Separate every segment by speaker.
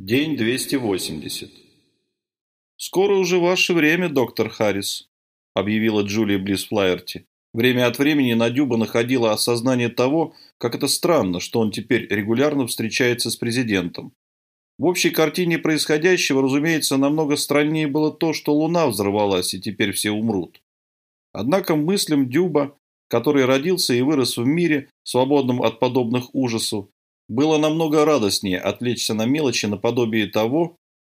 Speaker 1: День 280. «Скоро уже ваше время, доктор Харрис», – объявила Джулия Близфлайерти. Время от времени на Дюба находило осознание того, как это странно, что он теперь регулярно встречается с президентом. В общей картине происходящего, разумеется, намного страннее было то, что Луна взорвалась, и теперь все умрут. Однако мыслям Дюба, который родился и вырос в мире, свободном от подобных ужасов, было намного радостнее отвлечься на мелочи наподобие того,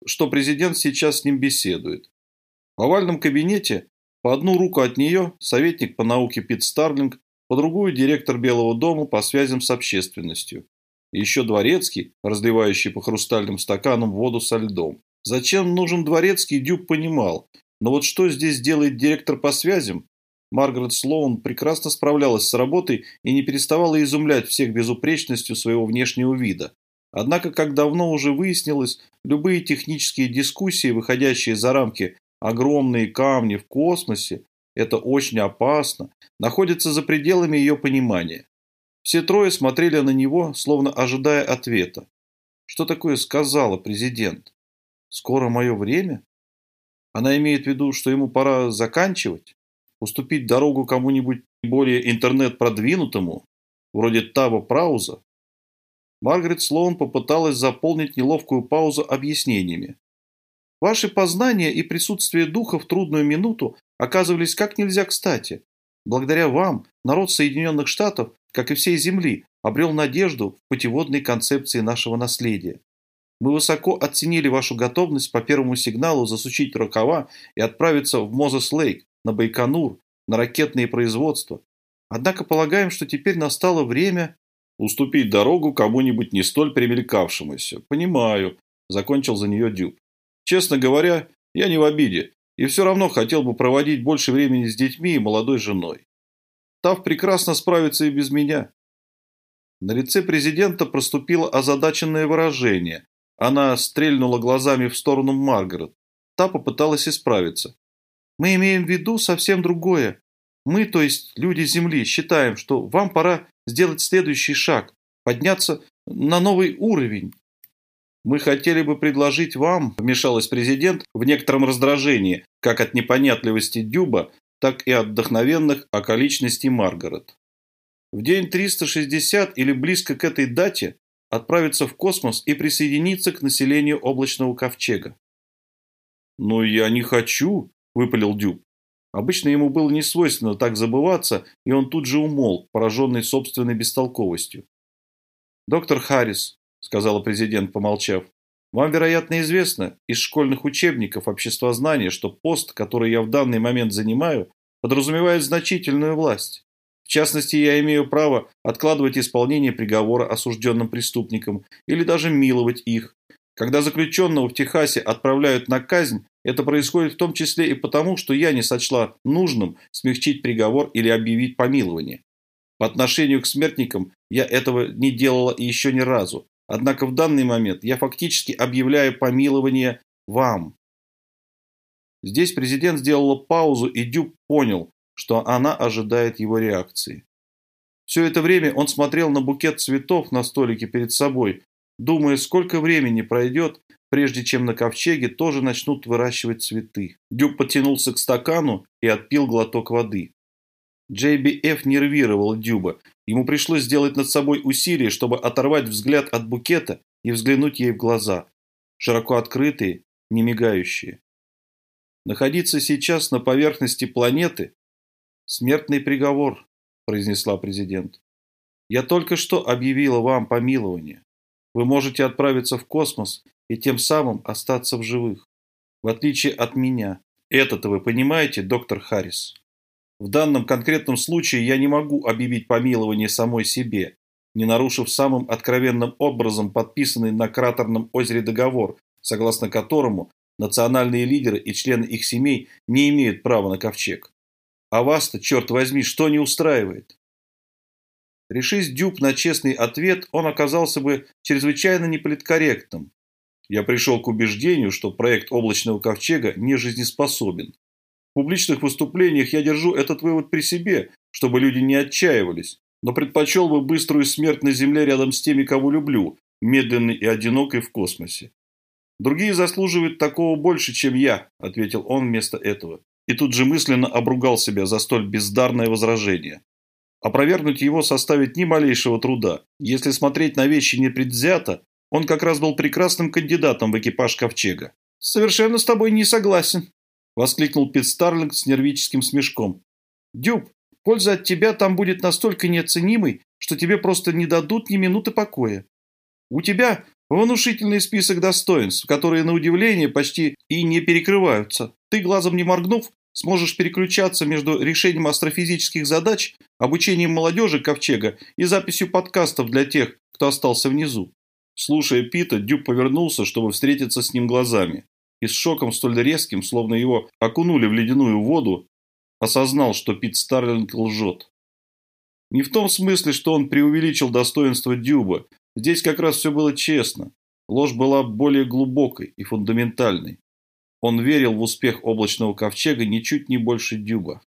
Speaker 1: что президент сейчас с ним беседует. В овальном кабинете по одну руку от нее советник по науке Пит Старлинг, по другую директор Белого дома по связям с общественностью. Еще дворецкий, разливающий по хрустальным стаканам воду со льдом. Зачем нужен дворецкий, Дюб понимал. Но вот что здесь делает директор по связям, Маргарет Слоун прекрасно справлялась с работой и не переставала изумлять всех безупречностью своего внешнего вида. Однако, как давно уже выяснилось, любые технические дискуссии, выходящие за рамки огромные камни в космосе, это очень опасно, находятся за пределами ее понимания. Все трое смотрели на него, словно ожидая ответа. Что такое сказала президент? Скоро мое время? Она имеет в виду, что ему пора заканчивать? Уступить дорогу кому-нибудь более интернет-продвинутому, вроде Таба Прауза? Маргарет Слоун попыталась заполнить неловкую паузу объяснениями. Ваши познания и присутствие духа в трудную минуту оказывались как нельзя кстати. Благодаря вам народ Соединенных Штатов, как и всей Земли, обрел надежду в путеводной концепции нашего наследия. Мы высоко оценили вашу готовность по первому сигналу засучить рукава и отправиться в Мозес-Лейк, на Байконур, на ракетные производства. Однако полагаем, что теперь настало время уступить дорогу кому-нибудь не столь примелькавшемуся. Понимаю, закончил за нее Дюб. Честно говоря, я не в обиде, и все равно хотел бы проводить больше времени с детьми и молодой женой. Тав прекрасно справится и без меня. На лице президента проступило озадаченное выражение. Она стрельнула глазами в сторону Маргарет. Та попыталась исправиться. Мы имеем в виду совсем другое. Мы, то есть люди Земли, считаем, что вам пора сделать следующий шаг, подняться на новый уровень. Мы хотели бы предложить вам, вмешалась президент, в некотором раздражении, как от непонятливости Дюба, так и от вдохновенных околичностей Маргарет. В день 360 или близко к этой дате отправиться в космос и присоединиться к населению облачного ковчега. «Но я не хочу», выпалил Дюб. Обычно ему было не свойственно так забываться, и он тут же умолк, пораженный собственной бестолковостью. «Доктор Харрис», – сказала президент, помолчав, – «вам, вероятно, известно из школьных учебников обществознания, что пост, который я в данный момент занимаю, подразумевает значительную власть. В частности, я имею право откладывать исполнение приговора осужденным преступникам или даже миловать их. Когда заключенного в Техасе отправляют на казнь, это происходит в том числе и потому, что я не сочла нужным смягчить приговор или объявить помилование. По отношению к смертникам я этого не делала еще ни разу. Однако в данный момент я фактически объявляю помилование вам. Здесь президент сделала паузу, и Дюб понял, что она ожидает его реакции. Все это время он смотрел на букет цветов на столике перед собой, думая, сколько времени пройдет, прежде чем на ковчеге тоже начнут выращивать цветы. Дюк потянулся к стакану и отпил глоток воды. JBF нервировал Дюба. Ему пришлось сделать над собой усилие, чтобы оторвать взгляд от букета и взглянуть ей в глаза. Широко открытые, не мигающие. Находиться сейчас на поверхности планеты – смертный приговор, произнесла президент. Я только что объявила вам помилование. Вы можете отправиться в космос и тем самым остаться в живых. В отличие от меня. Это-то вы понимаете, доктор Харрис? В данном конкретном случае я не могу объявить помилование самой себе, не нарушив самым откровенным образом подписанный на кратерном озере договор, согласно которому национальные лидеры и члены их семей не имеют права на ковчег. А вас-то, черт возьми, что не устраивает? Решись Дюб на честный ответ, он оказался бы чрезвычайно неполиткорректным, я пришел к убеждению, что проект облачного ковчега не жизнеспособен. В публичных выступлениях я держу этот вывод при себе, чтобы люди не отчаивались, но предпочел бы быструю смерть на Земле рядом с теми, кого люблю, медленной и одинокой в космосе. «Другие заслуживают такого больше, чем я», – ответил он вместо этого. И тут же мысленно обругал себя за столь бездарное возражение. Опровергнуть его составит ни малейшего труда. Если смотреть на вещи непредвзято, он как раз был прекрасным кандидатом в экипаж Ковчега. «Совершенно с тобой не согласен», – воскликнул Пит Старлинг с нервическим смешком. «Дюб, польза от тебя там будет настолько неоценимой, что тебе просто не дадут ни минуты покоя. У тебя внушительный список достоинств, которые, на удивление, почти и не перекрываются. Ты, глазом не моргнув, сможешь переключаться между решением астрофизических задач, обучением молодежи Ковчега и записью подкастов для тех, кто остался внизу. Слушая Пита, Дюб повернулся, чтобы встретиться с ним глазами. И с шоком столь резким, словно его окунули в ледяную воду, осознал, что Пит Старлинг лжет. Не в том смысле, что он преувеличил достоинство Дюба. Здесь как раз все было честно. Ложь была более глубокой и фундаментальной. Он верил в успех облачного ковчега ничуть не больше Дюба.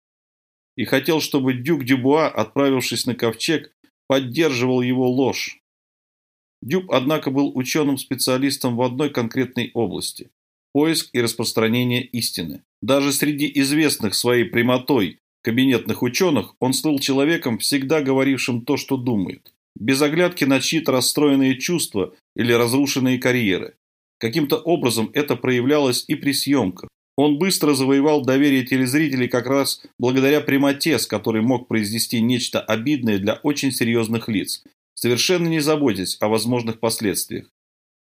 Speaker 1: И хотел, чтобы Дюк Дюбуа, отправившись на ковчег, поддерживал его ложь. Дюб, однако, был ученым-специалистом в одной конкретной области – поиск и распространение истины. Даже среди известных своей прямотой кабинетных ученых он слыл человеком, всегда говорившим то, что думает, без оглядки на чьи-то расстроенные чувства или разрушенные карьеры. Каким-то образом это проявлялось и при съемках. Он быстро завоевал доверие телезрителей как раз благодаря прямоте, с которой мог произнести нечто обидное для очень серьезных лиц, совершенно не заботясь о возможных последствиях.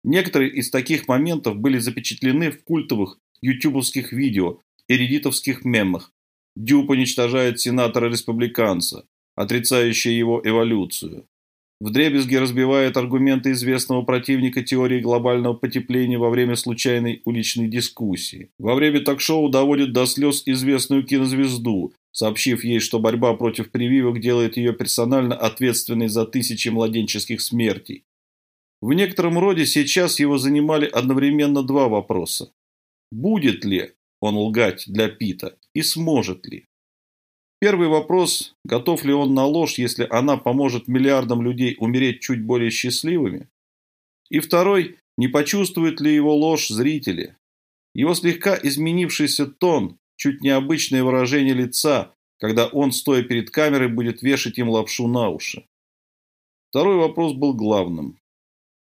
Speaker 1: Некоторые из таких моментов были запечатлены в культовых ютубовских видео и реддитовских мемах, Дюб уничтожает сенатора-республиканца, отрицающего его эволюцию. Вдребезги разбивает аргументы известного противника теории глобального потепления во время случайной уличной дискуссии. Во время ток-шоу доводит до слез известную кинозвезду, сообщив ей, что борьба против прививок делает ее персонально ответственной за тысячи младенческих смертей. В некотором роде сейчас его занимали одновременно два вопроса. Будет ли он лгать для Пита и сможет ли? Первый вопрос – готов ли он на ложь, если она поможет миллиардам людей умереть чуть более счастливыми? И второй – не почувствует ли его ложь зрители? Его слегка изменившийся тон, чуть необычное выражение лица, когда он, стоя перед камерой, будет вешать им лапшу на уши. Второй вопрос был главным.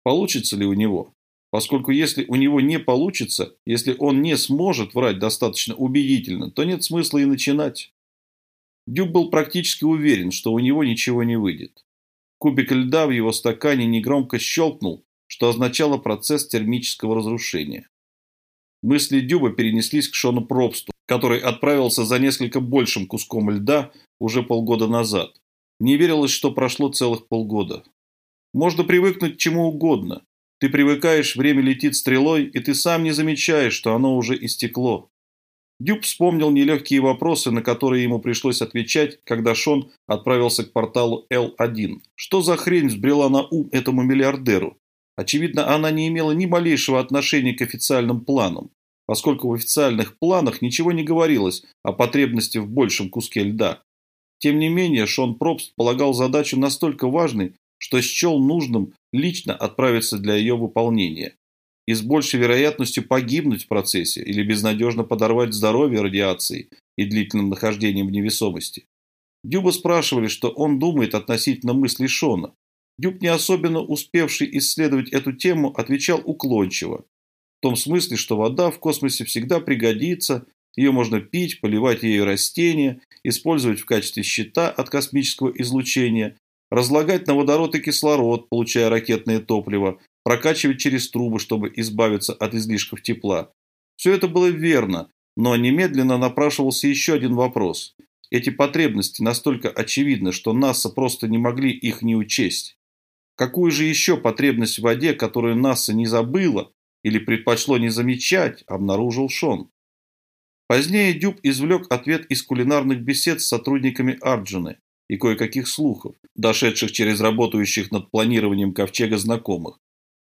Speaker 1: Получится ли у него? Поскольку если у него не получится, если он не сможет врать достаточно убедительно, то нет смысла и начинать. Дюб был практически уверен, что у него ничего не выйдет. Кубик льда в его стакане негромко щелкнул, что означало процесс термического разрушения. Мысли Дюба перенеслись к Шону Пробсту, который отправился за несколько большим куском льда уже полгода назад. Не верилось, что прошло целых полгода. Можно привыкнуть к чему угодно, ты привыкаешь, время летит стрелой, и ты сам не замечаешь, что оно уже истекло. Дюб вспомнил нелегкие вопросы, на которые ему пришлось отвечать, когда Шон отправился к порталу L1. Что за хрень взбрела на ум этому миллиардеру? Очевидно, она не имела ни малейшего отношения к официальным планам, поскольку в официальных планах ничего не говорилось о потребности в большем куске льда. Тем не менее, Шон Пробст полагал задачу настолько важной, что счел нужным лично отправиться для ее выполнения и с большей вероятностью погибнуть в процессе или безнадежно подорвать здоровье радиацией и длительным нахождением в невесомости. Дюба спрашивали, что он думает относительно мыслей Шона. Дюб, не особенно успевший исследовать эту тему, отвечал уклончиво. В том смысле, что вода в космосе всегда пригодится, ее можно пить, поливать ею растения, использовать в качестве щита от космического излучения разлагать на водород и кислород, получая ракетное топливо, прокачивать через трубы, чтобы избавиться от излишков тепла. Все это было верно, но немедленно напрашивался еще один вопрос. Эти потребности настолько очевидны, что НАСА просто не могли их не учесть. Какую же еще потребность в воде, которую НАСА не забыла или предпочло не замечать, обнаружил Шон. Позднее Дюб извлек ответ из кулинарных бесед с сотрудниками Арджины и кое-каких слухов, дошедших через работающих над планированием ковчега знакомых.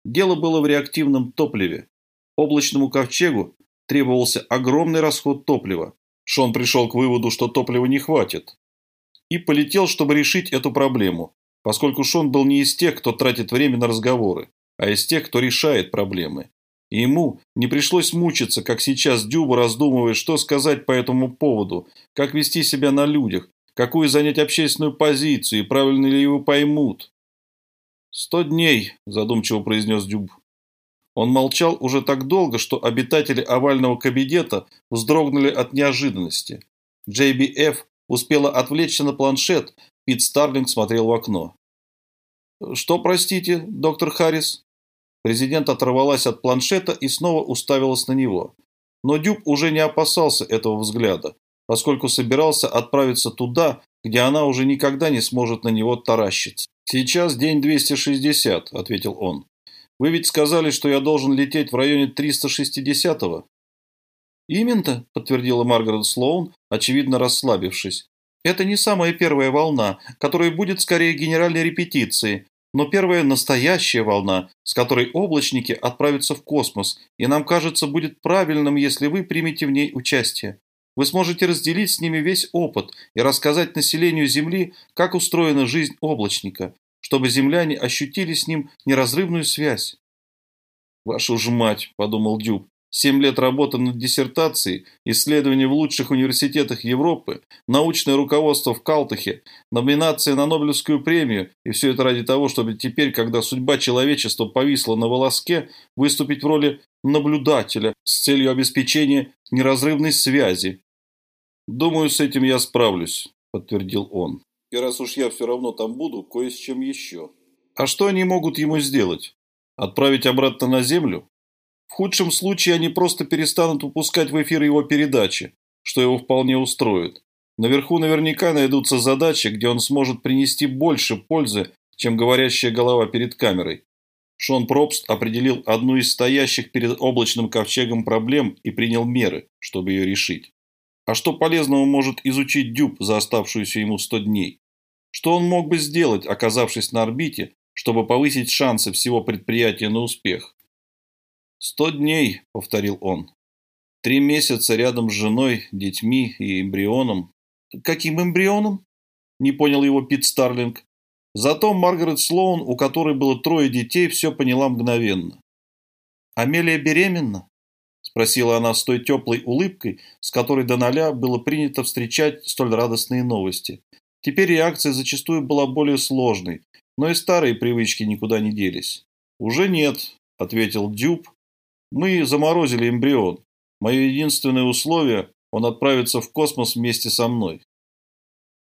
Speaker 1: Дело было в реактивном топливе. Облачному ковчегу требовался огромный расход топлива. Шон пришел к выводу, что топлива не хватит. И полетел, чтобы решить эту проблему, поскольку Шон был не из тех, кто тратит время на разговоры, а из тех, кто решает проблемы. И ему не пришлось мучиться, как сейчас Дюба раздумывает, что сказать по этому поводу, как вести себя на людях, какую занять общественную позицию и правильно ли его поймут. «Сто дней», – задумчиво произнес Дюб. Он молчал уже так долго, что обитатели овального кабинета вздрогнули от неожиданности. JBF успела отвлечься на планшет, Пит Старлинг смотрел в окно. «Что, простите, доктор Харрис?» Президент оторвалась от планшета и снова уставилась на него. Но Дюб уже не опасался этого взгляда, поскольку собирался отправиться туда, где она уже никогда не сможет на него таращиться. «Сейчас день 260», — ответил он. «Вы ведь сказали, что я должен лететь в районе 360-го?» «Именно», — подтвердила Маргарет Слоун, очевидно расслабившись. «Это не самая первая волна, которая будет скорее генеральной репетицией, но первая настоящая волна, с которой облачники отправятся в космос, и нам кажется, будет правильным, если вы примете в ней участие. Вы сможете разделить с ними весь опыт и рассказать населению Земли, как устроена жизнь облачника, чтобы земляне ощутили с ним неразрывную связь. «Вашу ж мать!» – подумал Дюб. Семь лет работы над диссертацией, исследования в лучших университетах Европы, научное руководство в Калтахе, номинация на Нобелевскую премию, и все это ради того, чтобы теперь, когда судьба человечества повисла на волоске, выступить в роли наблюдателя с целью обеспечения неразрывной связи. «Думаю, с этим я справлюсь», – подтвердил он. «И раз уж я все равно там буду, кое с чем еще». «А что они могут ему сделать? Отправить обратно на Землю?» В худшем случае они просто перестанут выпускать в эфир его передачи, что его вполне устроит. Наверху наверняка найдутся задачи, где он сможет принести больше пользы, чем говорящая голова перед камерой. Шон Пробст определил одну из стоящих перед облачным ковчегом проблем и принял меры, чтобы ее решить. А что полезного может изучить Дюб за оставшуюся ему 100 дней? Что он мог бы сделать, оказавшись на орбите, чтобы повысить шансы всего предприятия на успех? «Сто дней», — повторил он. «Три месяца рядом с женой, детьми и эмбрионом». «Каким эмбрионом?» — не понял его Пит Старлинг. Зато Маргарет Слоун, у которой было трое детей, все поняла мгновенно. «Амелия беременна?» – спросила она с той теплой улыбкой, с которой до ноля было принято встречать столь радостные новости. Теперь реакция зачастую была более сложной, но и старые привычки никуда не делись. «Уже нет», – ответил Дюб, мы заморозили эмбрион. Мое единственное условие – он отправится в космос вместе со мной.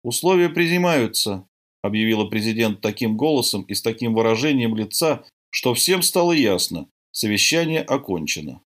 Speaker 1: Условия принимаются, объявила президент таким голосом и с таким выражением лица, что всем стало ясно – совещание окончено.